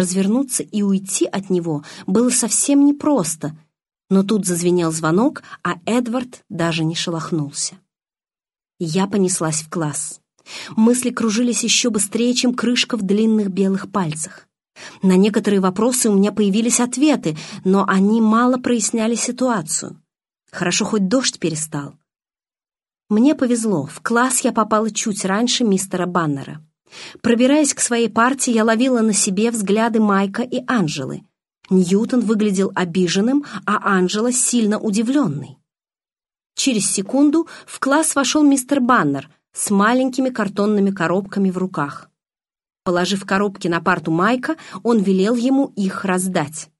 Развернуться и уйти от него было совсем непросто, но тут зазвенел звонок, а Эдвард даже не шелохнулся. Я понеслась в класс. Мысли кружились еще быстрее, чем крышка в длинных белых пальцах. На некоторые вопросы у меня появились ответы, но они мало проясняли ситуацию. Хорошо, хоть дождь перестал. Мне повезло, в класс я попала чуть раньше мистера Баннера. Пробираясь к своей партии, я ловила на себе взгляды Майка и Анжелы. Ньютон выглядел обиженным, а Анжела сильно удивленной. Через секунду в класс вошел мистер Баннер с маленькими картонными коробками в руках. Положив коробки на парту Майка, он велел ему их раздать.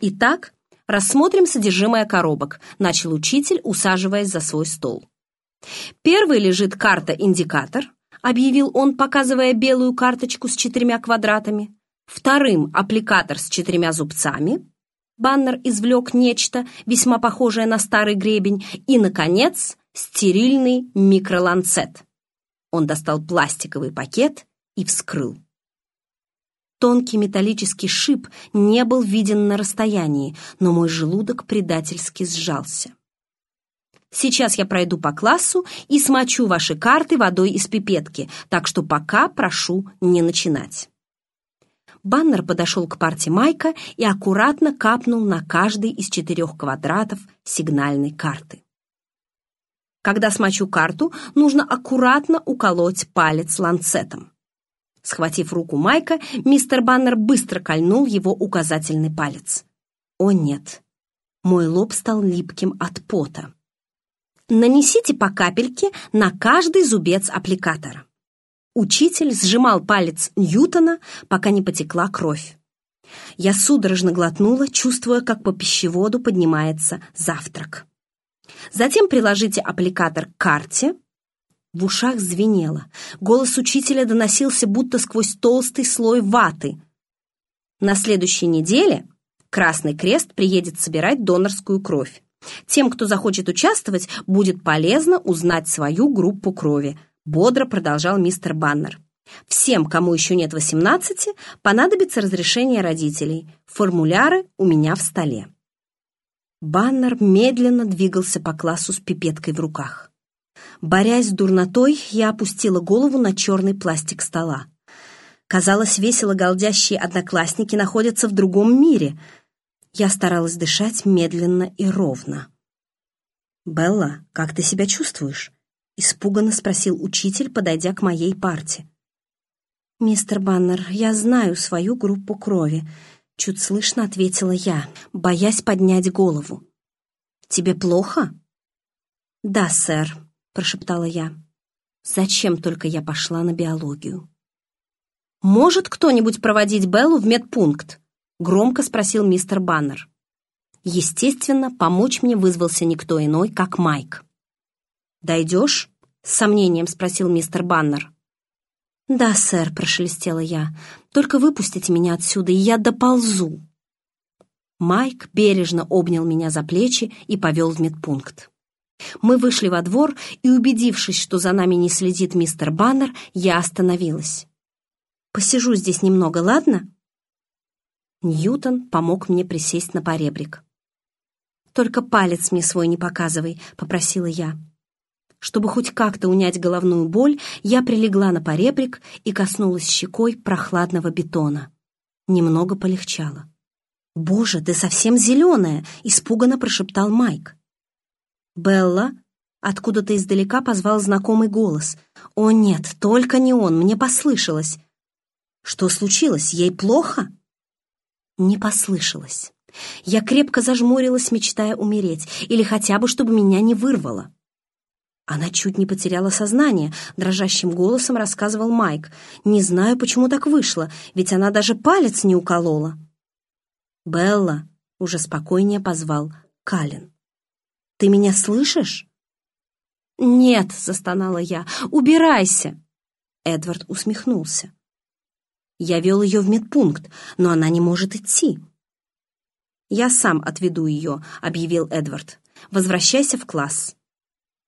«Итак, рассмотрим содержимое коробок», — начал учитель, усаживаясь за свой стол. Первый лежит карта-индикатор, — объявил он, показывая белую карточку с четырьмя квадратами. Вторым — аппликатор с четырьмя зубцами. Баннер извлек нечто, весьма похожее на старый гребень. И, наконец, стерильный микроланцет. Он достал пластиковый пакет и вскрыл. Тонкий металлический шип не был виден на расстоянии, но мой желудок предательски сжался. Сейчас я пройду по классу и смочу ваши карты водой из пипетки, так что пока прошу не начинать». Баннер подошел к парте Майка и аккуратно капнул на каждый из четырех квадратов сигнальной карты. Когда смочу карту, нужно аккуратно уколоть палец ланцетом. Схватив руку Майка, мистер Баннер быстро кольнул его указательный палец. О нет, мой лоб стал липким от пота. Нанесите по капельке на каждый зубец аппликатора. Учитель сжимал палец Ньютона, пока не потекла кровь. Я судорожно глотнула, чувствуя, как по пищеводу поднимается завтрак. Затем приложите аппликатор к карте. В ушах звенело. Голос учителя доносился будто сквозь толстый слой ваты. На следующей неделе Красный Крест приедет собирать донорскую кровь. Тем, кто захочет участвовать, будет полезно узнать свою группу крови, бодро продолжал мистер Баннер. Всем, кому еще нет 18, понадобится разрешение родителей. Формуляры у меня в столе. Баннер медленно двигался по классу с пипеткой в руках. Борясь с дурнотой, я опустила голову на черный пластик стола. Казалось, весело галдящие одноклассники находятся в другом мире — я старалась дышать медленно и ровно. «Белла, как ты себя чувствуешь?» — испуганно спросил учитель, подойдя к моей парте. «Мистер Баннер, я знаю свою группу крови», — чуть слышно ответила я, боясь поднять голову. «Тебе плохо?» «Да, сэр», — прошептала я. «Зачем только я пошла на биологию?» «Может кто-нибудь проводить Беллу в медпункт?» Громко спросил мистер Баннер. Естественно, помочь мне вызвался никто иной, как Майк. «Дойдешь?» — с сомнением спросил мистер Баннер. «Да, сэр», — прошелестела я. «Только выпустите меня отсюда, и я доползу». Майк бережно обнял меня за плечи и повел в медпункт. Мы вышли во двор, и, убедившись, что за нами не следит мистер Баннер, я остановилась. «Посижу здесь немного, ладно?» Ньютон помог мне присесть на поребрик. «Только палец мне свой не показывай», — попросила я. Чтобы хоть как-то унять головную боль, я прилегла на поребрик и коснулась щекой прохладного бетона. Немного полегчало. «Боже, ты совсем зеленая!» — испуганно прошептал Майк. «Белла?» — откуда-то издалека позвал знакомый голос. «О нет, только не он, мне послышалось!» «Что случилось? Ей плохо?» Не послышалось. Я крепко зажмурилась, мечтая умереть, или хотя бы, чтобы меня не вырвало. Она чуть не потеряла сознание, дрожащим голосом рассказывал Майк. Не знаю, почему так вышло, ведь она даже палец не уколола. «Белла», — уже спокойнее позвал Калин. «Ты меня слышишь?» «Нет», — застонала я, — «убирайся!» Эдвард усмехнулся. Я вел ее в медпункт, но она не может идти. «Я сам отведу ее», — объявил Эдвард. «Возвращайся в класс».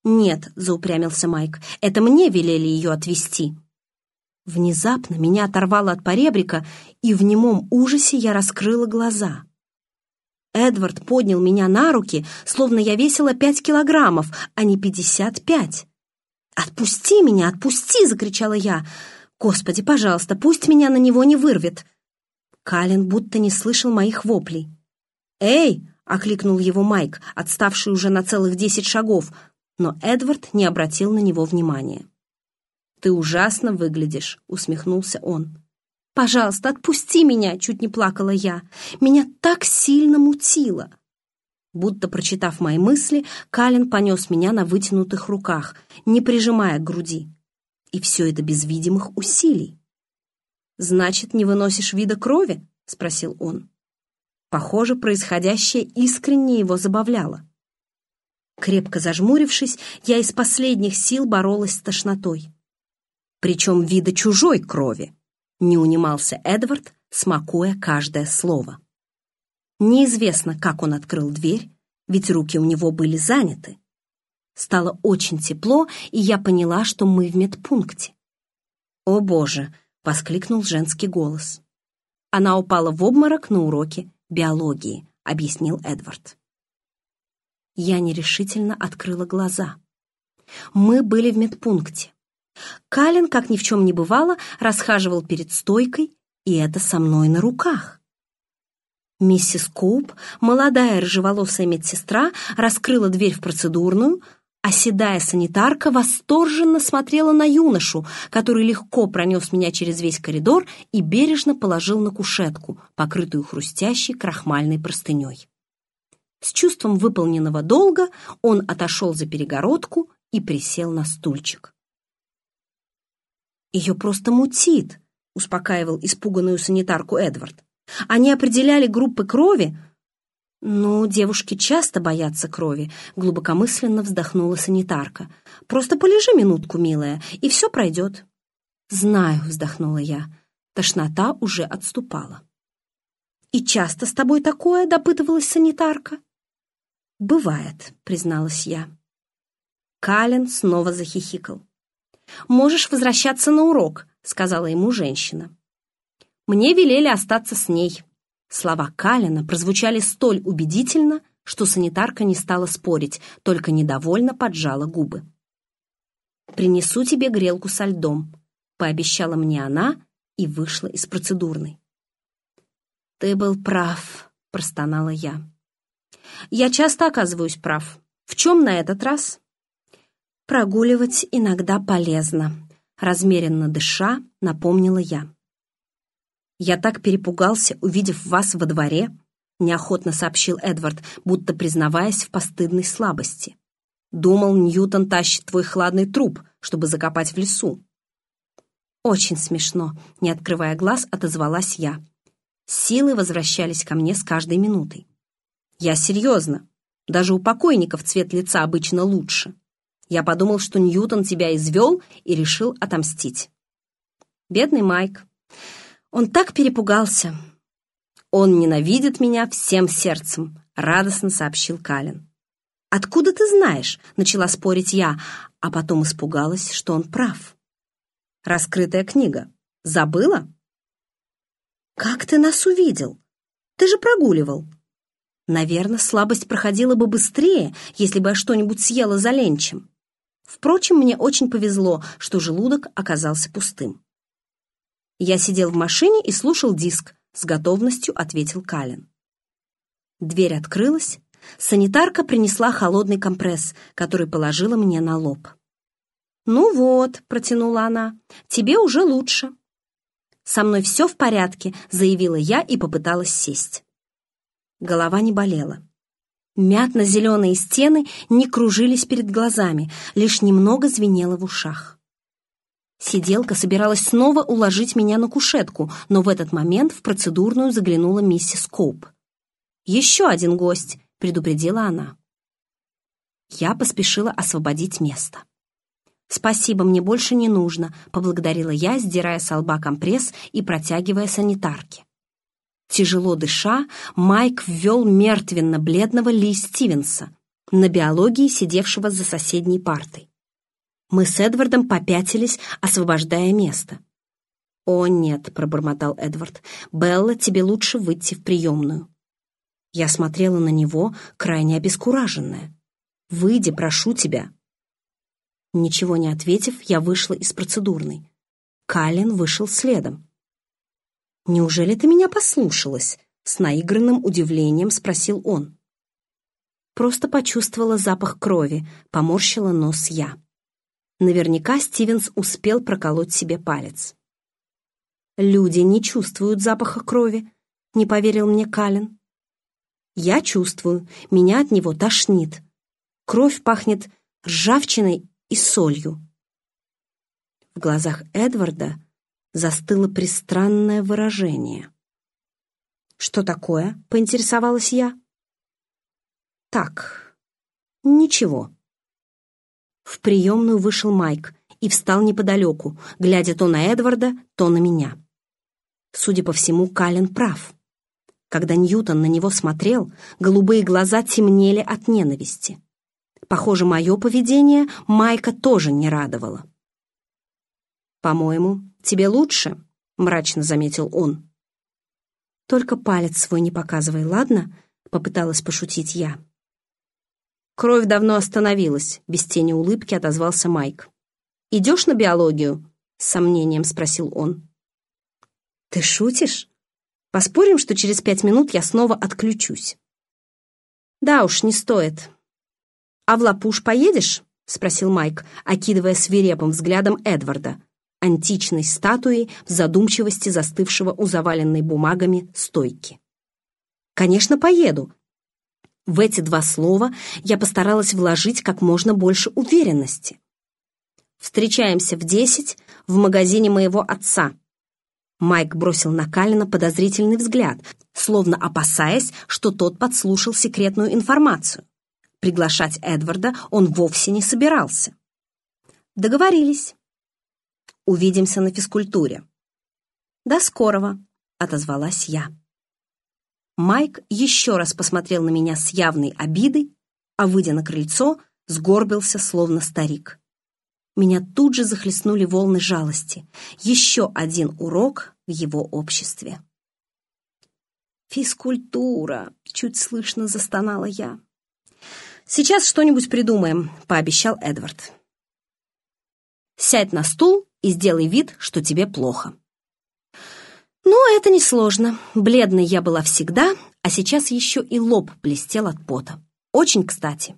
«Нет», — заупрямился Майк, — «это мне велели ее отвезти». Внезапно меня оторвало от поребрика, и в немом ужасе я раскрыла глаза. Эдвард поднял меня на руки, словно я весила пять килограммов, а не пятьдесят пять. «Отпусти меня, отпусти!» — закричала я. «Господи, пожалуйста, пусть меня на него не вырвет!» Калин будто не слышал моих воплей. «Эй!» — окликнул его Майк, отставший уже на целых десять шагов, но Эдвард не обратил на него внимания. «Ты ужасно выглядишь», — усмехнулся он. «Пожалуйста, отпусти меня!» — чуть не плакала я. «Меня так сильно мутило!» Будто прочитав мои мысли, Калин понес меня на вытянутых руках, не прижимая к груди. И все это без видимых усилий. «Значит, не выносишь вида крови?» — спросил он. Похоже, происходящее искренне его забавляло. Крепко зажмурившись, я из последних сил боролась с тошнотой. Причем вида чужой крови, не унимался Эдвард, смакуя каждое слово. Неизвестно, как он открыл дверь, ведь руки у него были заняты. Стало очень тепло, и я поняла, что мы в медпункте. «О, Боже!» — воскликнул женский голос. Она упала в обморок на уроке биологии, объяснил Эдвард. Я нерешительно открыла глаза. Мы были в медпункте. Калин, как ни в чем не бывало, расхаживал перед стойкой, и это со мной на руках. Миссис Коуп, молодая рыжеволосая медсестра, раскрыла дверь в процедурную, а санитарка восторженно смотрела на юношу, который легко пронес меня через весь коридор и бережно положил на кушетку, покрытую хрустящей крахмальной простыней. С чувством выполненного долга он отошел за перегородку и присел на стульчик. «Ее просто мутит», — успокаивал испуганную санитарку Эдвард. «Они определяли группы крови, «Ну, девушки часто боятся крови», — глубокомысленно вздохнула санитарка. «Просто полежи минутку, милая, и все пройдет». «Знаю», — вздохнула я. Тошнота уже отступала. «И часто с тобой такое?» — допытывалась санитарка. «Бывает», — призналась я. Кален снова захихикал. «Можешь возвращаться на урок», — сказала ему женщина. «Мне велели остаться с ней», Слова Калина прозвучали столь убедительно, что санитарка не стала спорить, только недовольно поджала губы. «Принесу тебе грелку со льдом», — пообещала мне она и вышла из процедурной. «Ты был прав», — простонала я. «Я часто оказываюсь прав. В чем на этот раз?» «Прогуливать иногда полезно», — размеренно дыша, напомнила я. «Я так перепугался, увидев вас во дворе», — неохотно сообщил Эдвард, будто признаваясь в постыдной слабости. «Думал, Ньютон тащит твой хладный труп, чтобы закопать в лесу». «Очень смешно», — не открывая глаз, отозвалась я. Силы возвращались ко мне с каждой минутой. «Я серьезно. Даже у покойников цвет лица обычно лучше. Я подумал, что Ньютон тебя извел и решил отомстить». «Бедный Майк. Он так перепугался. «Он ненавидит меня всем сердцем», — радостно сообщил Калин. «Откуда ты знаешь?» — начала спорить я, а потом испугалась, что он прав. «Раскрытая книга. Забыла?» «Как ты нас увидел? Ты же прогуливал». Наверное, слабость проходила бы быстрее, если бы я что-нибудь съела за ленчем. Впрочем, мне очень повезло, что желудок оказался пустым. «Я сидел в машине и слушал диск», — с готовностью ответил Калин. Дверь открылась, санитарка принесла холодный компресс, который положила мне на лоб. «Ну вот», — протянула она, — «тебе уже лучше». «Со мной все в порядке», — заявила я и попыталась сесть. Голова не болела. Мятно-зеленые стены не кружились перед глазами, лишь немного звенело в ушах. Сиделка собиралась снова уложить меня на кушетку, но в этот момент в процедурную заглянула миссис Коуп. «Еще один гость», — предупредила она. Я поспешила освободить место. «Спасибо, мне больше не нужно», — поблагодарила я, сдирая с лба компресс и протягивая санитарке. Тяжело дыша, Майк ввел мертвенно-бледного Ли Стивенса, на биологии сидевшего за соседней партой. Мы с Эдвардом попятились, освобождая место. «О, нет», — пробормотал Эдвард, — «Белла, тебе лучше выйти в приемную». Я смотрела на него, крайне обескураженная. «Выйди, прошу тебя». Ничего не ответив, я вышла из процедурной. Калин вышел следом. «Неужели ты меня послушалась?» — с наигранным удивлением спросил он. Просто почувствовала запах крови, поморщила нос я. Наверняка Стивенс успел проколоть себе палец. «Люди не чувствуют запаха крови», — не поверил мне Калин. «Я чувствую, меня от него тошнит. Кровь пахнет ржавчиной и солью». В глазах Эдварда застыло пристранное выражение. «Что такое?» — поинтересовалась я. «Так, ничего». В приемную вышел Майк и встал неподалеку, глядя то на Эдварда, то на меня. Судя по всему, Калин прав. Когда Ньютон на него смотрел, голубые глаза темнели от ненависти. Похоже, мое поведение Майка тоже не радовало. «По-моему, тебе лучше», — мрачно заметил он. «Только палец свой не показывай, ладно?» — попыталась пошутить я. Кровь давно остановилась, без тени улыбки отозвался Майк. «Идешь на биологию?» — с сомнением спросил он. «Ты шутишь? Поспорим, что через пять минут я снова отключусь?» «Да уж, не стоит. А в Лапуш поедешь?» — спросил Майк, окидывая свирепым взглядом Эдварда, античной статуей в задумчивости застывшего у заваленной бумагами стойки. «Конечно, поеду!» В эти два слова я постаралась вложить как можно больше уверенности. «Встречаемся в десять в магазине моего отца». Майк бросил на Калина подозрительный взгляд, словно опасаясь, что тот подслушал секретную информацию. Приглашать Эдварда он вовсе не собирался. Договорились. Увидимся на физкультуре. До скорого, отозвалась я. Майк еще раз посмотрел на меня с явной обидой, а, выйдя на крыльцо, сгорбился, словно старик. Меня тут же захлестнули волны жалости. Еще один урок в его обществе. «Физкультура!» — чуть слышно застонала я. «Сейчас что-нибудь придумаем», — пообещал Эдвард. «Сядь на стул и сделай вид, что тебе плохо». Ну, это несложно. Бледной я была всегда, а сейчас еще и лоб блестел от пота. Очень кстати.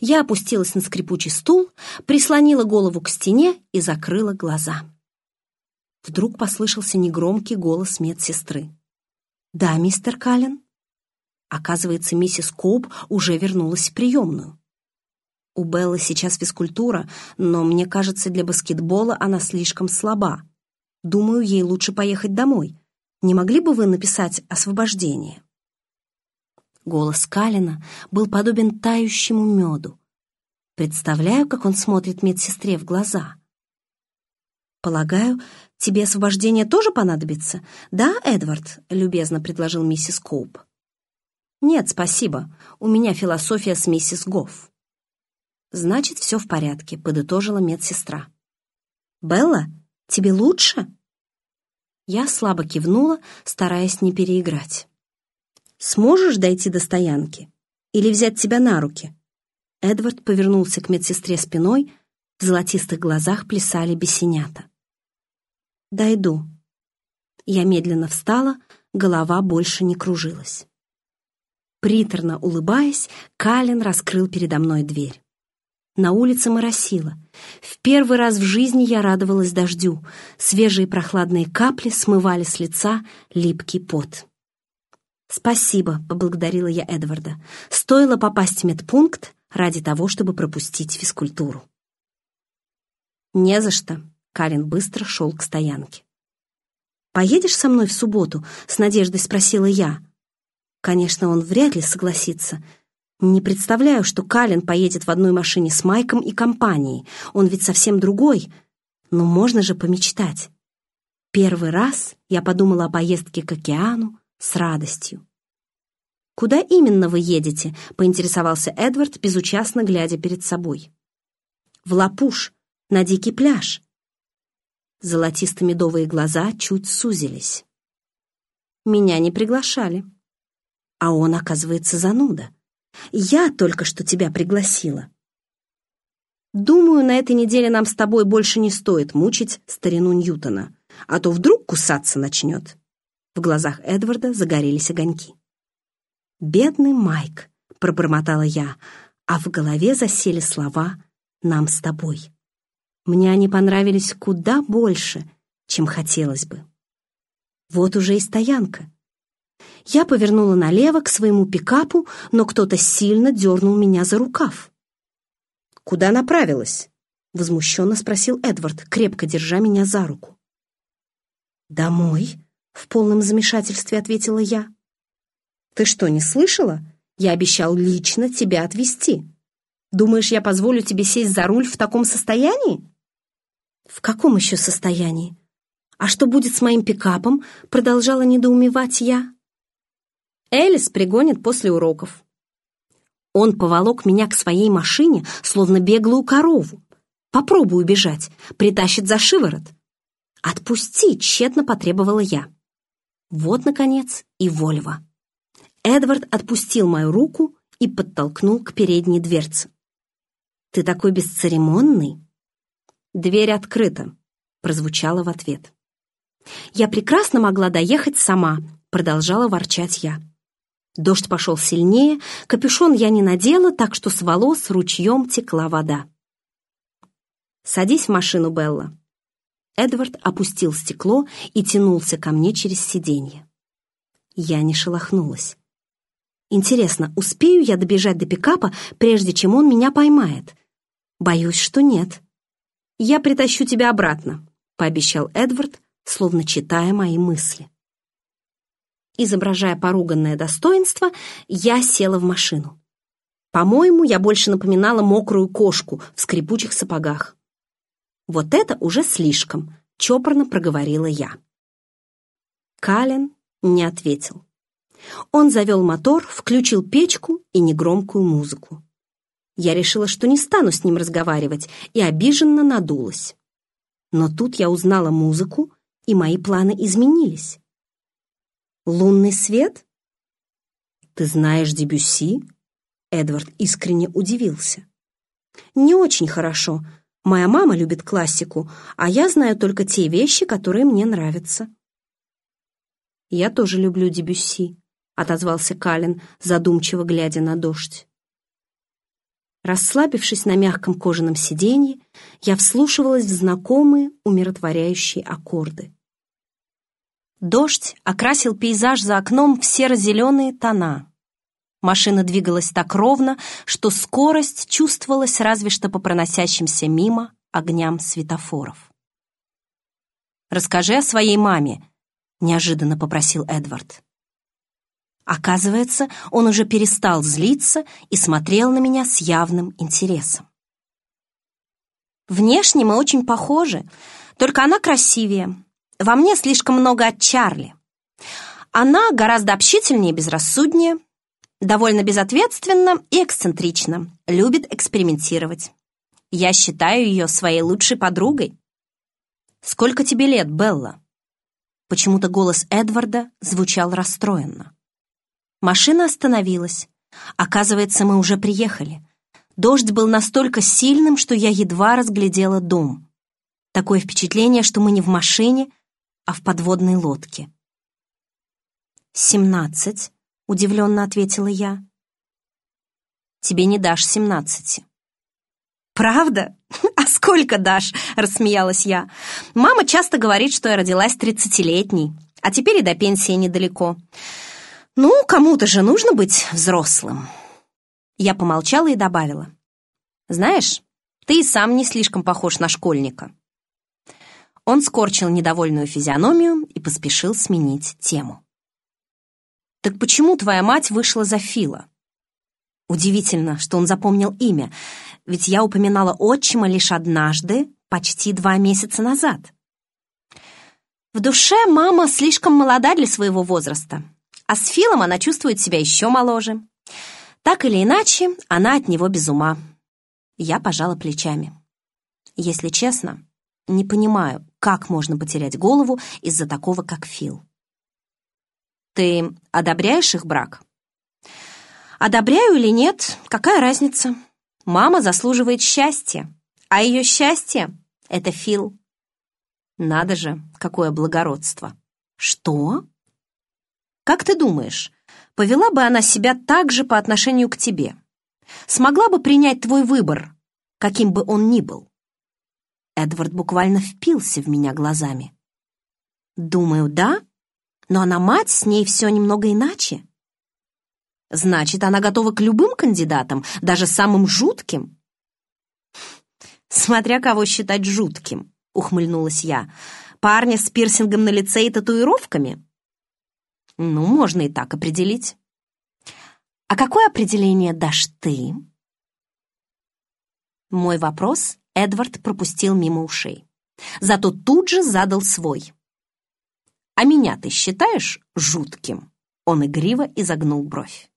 Я опустилась на скрипучий стул, прислонила голову к стене и закрыла глаза. Вдруг послышался негромкий голос медсестры. «Да, мистер Каллен?» Оказывается, миссис Коуп уже вернулась в приемную. У Беллы сейчас физкультура, но мне кажется, для баскетбола она слишком слаба. Думаю, ей лучше поехать домой. Не могли бы вы написать освобождение?» Голос Калина был подобен тающему меду. Представляю, как он смотрит медсестре в глаза. «Полагаю, тебе освобождение тоже понадобится?» «Да, Эдвард?» — любезно предложил миссис Коуп. «Нет, спасибо. У меня философия с миссис Гофф». «Значит, все в порядке», — подытожила медсестра. «Белла, тебе лучше?» Я слабо кивнула, стараясь не переиграть. Сможешь дойти до стоянки? Или взять тебя на руки?» Эдвард повернулся к медсестре спиной, в золотистых глазах плясали бесенята. «Дойду». Я медленно встала, голова больше не кружилась. Приторно улыбаясь, Калин раскрыл передо мной дверь. На улице моросило. В первый раз в жизни я радовалась дождю. Свежие прохладные капли смывали с лица липкий пот. «Спасибо», — поблагодарила я Эдварда. «Стоило попасть в медпункт ради того, чтобы пропустить физкультуру». «Не за что», — Карин быстро шел к стоянке. «Поедешь со мной в субботу?» — с надеждой спросила я. Конечно, он вряд ли согласится. Не представляю, что Калин поедет в одной машине с Майком и компанией. Он ведь совсем другой. Но можно же помечтать. Первый раз я подумала о поездке к океану, с радостью. «Куда именно вы едете?» — поинтересовался Эдвард, безучастно глядя перед собой. «В Лапуш, на дикий пляж». Золотисто-медовые глаза чуть сузились. Меня не приглашали. А он, оказывается, зануда. Я только что тебя пригласила. Думаю, на этой неделе нам с тобой больше не стоит мучить старину Ньютона, а то вдруг кусаться начнет. В глазах Эдварда загорелись огоньки. «Бедный Майк», — пробормотала я, а в голове засели слова «нам с тобой». Мне они понравились куда больше, чем хотелось бы. Вот уже и стоянка. Я повернула налево к своему пикапу, но кто-то сильно дернул меня за рукав. «Куда направилась?» — возмущенно спросил Эдвард, крепко держа меня за руку. «Домой?» — в полном замешательстве ответила я. «Ты что, не слышала? Я обещал лично тебя отвезти. Думаешь, я позволю тебе сесть за руль в таком состоянии?» «В каком еще состоянии? А что будет с моим пикапом?» — продолжала недоумевать я. «Элис пригонит после уроков. Он поволок меня к своей машине, словно беглую корову. Попробую убежать, притащит за шиворот. «Отпусти!» — тщетно потребовала я. Вот, наконец, и Вольво. Эдвард отпустил мою руку и подтолкнул к передней дверце. «Ты такой бесцеремонный!» «Дверь открыта», — прозвучало в ответ. «Я прекрасно могла доехать сама», — продолжала ворчать я. Дождь пошел сильнее, капюшон я не надела, так что с волос ручьем текла вода. «Садись в машину, Белла». Эдвард опустил стекло и тянулся ко мне через сиденье. Я не шелохнулась. Интересно, успею я добежать до пикапа, прежде чем он меня поймает? Боюсь, что нет. «Я притащу тебя обратно», — пообещал Эдвард, словно читая мои мысли. Изображая поруганное достоинство, я села в машину. По-моему, я больше напоминала мокрую кошку в скрипучих сапогах. Вот это уже слишком, чопорно проговорила я. Кален не ответил. Он завел мотор, включил печку и негромкую музыку. Я решила, что не стану с ним разговаривать, и обиженно надулась. Но тут я узнала музыку, и мои планы изменились. Лунный свет? Ты знаешь Дебюсси? Эдвард искренне удивился. Не очень хорошо. Моя мама любит классику, а я знаю только те вещи, которые мне нравятся. Я тоже люблю Дебюсси, отозвался Калин, задумчиво глядя на дождь. Расслабившись на мягком кожаном сиденье, я вслушивалась в знакомые умиротворяющие аккорды. Дождь окрасил пейзаж за окном в серо-зеленые тона. Машина двигалась так ровно, что скорость чувствовалась разве что по проносящимся мимо огням светофоров. «Расскажи о своей маме», — неожиданно попросил Эдвард. Оказывается, он уже перестал злиться и смотрел на меня с явным интересом. «Внешне мы очень похожи, только она красивее, во мне слишком много от Чарли. Она гораздо общительнее и безрассуднее, довольно безответственна и эксцентрична, любит экспериментировать. Я считаю ее своей лучшей подругой. «Сколько тебе лет, Белла?» Почему-то голос Эдварда звучал расстроенно. Машина остановилась. Оказывается, мы уже приехали. Дождь был настолько сильным, что я едва разглядела дом. Такое впечатление, что мы не в машине, а в подводной лодке. «Семнадцать», — удивленно ответила я. «Тебе не дашь семнадцати». «Правда? А сколько дашь?» — рассмеялась я. «Мама часто говорит, что я родилась тридцатилетней, а теперь и до пенсии недалеко. Ну, кому-то же нужно быть взрослым». Я помолчала и добавила. «Знаешь, ты и сам не слишком похож на школьника». Он скорчил недовольную физиономию и поспешил сменить тему. «Так почему твоя мать вышла за Фила?» Удивительно, что он запомнил имя, ведь я упоминала отчима лишь однажды, почти два месяца назад. В душе мама слишком молода для своего возраста, а с Филом она чувствует себя еще моложе. Так или иначе, она от него без ума. Я пожала плечами. Если честно, не понимаю, как можно потерять голову из-за такого, как Фил. «Ты одобряешь их брак?» «Одобряю или нет, какая разница? Мама заслуживает счастья, а ее счастье — это Фил». «Надо же, какое благородство!» «Что?» «Как ты думаешь, повела бы она себя так же по отношению к тебе? Смогла бы принять твой выбор, каким бы он ни был?» Эдвард буквально впился в меня глазами. «Думаю, да, но она мать, с ней все немного иначе». «Значит, она готова к любым кандидатам, даже самым жутким?» «Смотря кого считать жутким», — ухмыльнулась я. «Парня с пирсингом на лице и татуировками?» «Ну, можно и так определить». «А какое определение дашь ты?» Мой вопрос Эдвард пропустил мимо ушей. Зато тут же задал свой. «А меня ты считаешь жутким?» Он игриво изогнул бровь.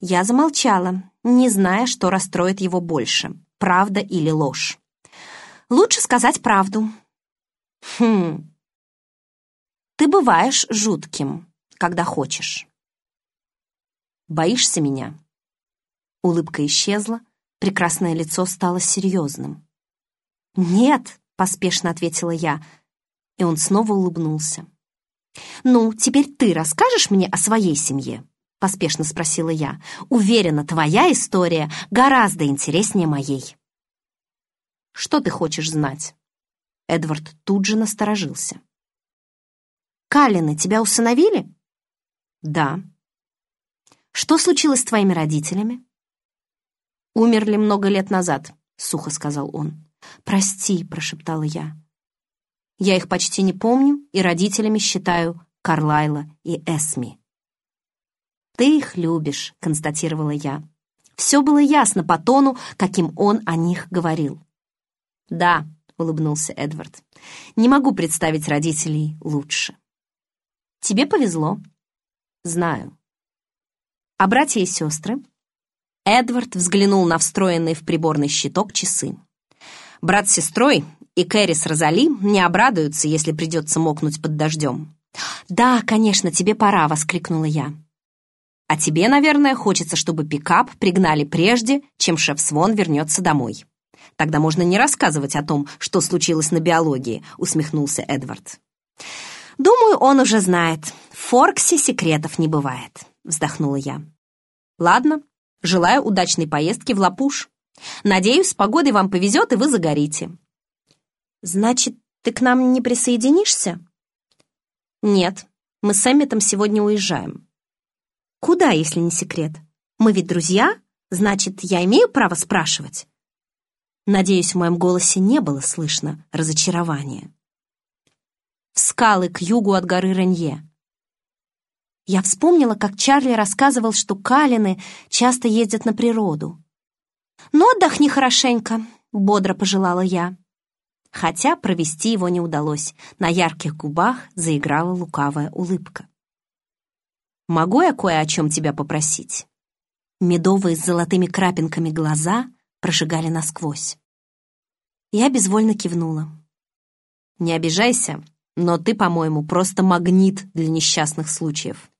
Я замолчала, не зная, что расстроит его больше, правда или ложь. Лучше сказать правду. Хм. Ты бываешь жутким, когда хочешь. Боишься меня? Улыбка исчезла, Прекрасное лицо стало серьезным. «Нет», — поспешно ответила я, и он снова улыбнулся. «Ну, теперь ты расскажешь мне о своей семье?» — поспешно спросила я. «Уверена, твоя история гораздо интереснее моей». «Что ты хочешь знать?» Эдвард тут же насторожился. «Каллины тебя усыновили?» «Да». «Что случилось с твоими родителями?» «Умерли много лет назад», — сухо сказал он. «Прости», — прошептала я. «Я их почти не помню и родителями считаю Карлайла и Эсми». «Ты их любишь», — констатировала я. Все было ясно по тону, каким он о них говорил. «Да», — улыбнулся Эдвард, — «не могу представить родителей лучше». «Тебе повезло». «Знаю». «А братья и сестры?» Эдвард взглянул на встроенный в приборный щиток часы. Брат с сестрой и Кэрри с Розали не обрадуются, если придется мокнуть под дождем. «Да, конечно, тебе пора», — воскликнула я. «А тебе, наверное, хочется, чтобы пикап пригнали прежде, чем шеф Свон вернется домой. Тогда можно не рассказывать о том, что случилось на биологии», — усмехнулся Эдвард. «Думаю, он уже знает. В Форксе секретов не бывает», — вздохнула я. «Ладно, Желаю удачной поездки в Лапуш. Надеюсь, с погодой вам повезет, и вы загорите». «Значит, ты к нам не присоединишься?» «Нет, мы с Эмметом сегодня уезжаем». «Куда, если не секрет? Мы ведь друзья, значит, я имею право спрашивать?» Надеюсь, в моем голосе не было слышно разочарования. «В скалы к югу от горы Ренье. Я вспомнила, как Чарли рассказывал, что калины часто ездят на природу. «Ну, отдохни хорошенько», — бодро пожелала я. Хотя провести его не удалось. На ярких губах заиграла лукавая улыбка. «Могу я кое о чем тебя попросить?» Медовые с золотыми крапинками глаза прожигали насквозь. Я безвольно кивнула. «Не обижайся, но ты, по-моему, просто магнит для несчастных случаев.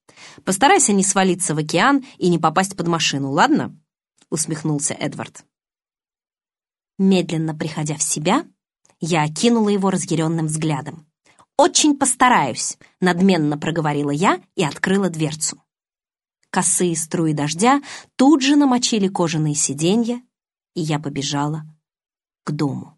Постарайся не свалиться в океан и не попасть под машину, ладно?» — усмехнулся Эдвард. Медленно приходя в себя, я окинула его разъяренным взглядом. «Очень постараюсь», — надменно проговорила я и открыла дверцу. Косые струи дождя тут же намочили кожаные сиденья, и я побежала к дому.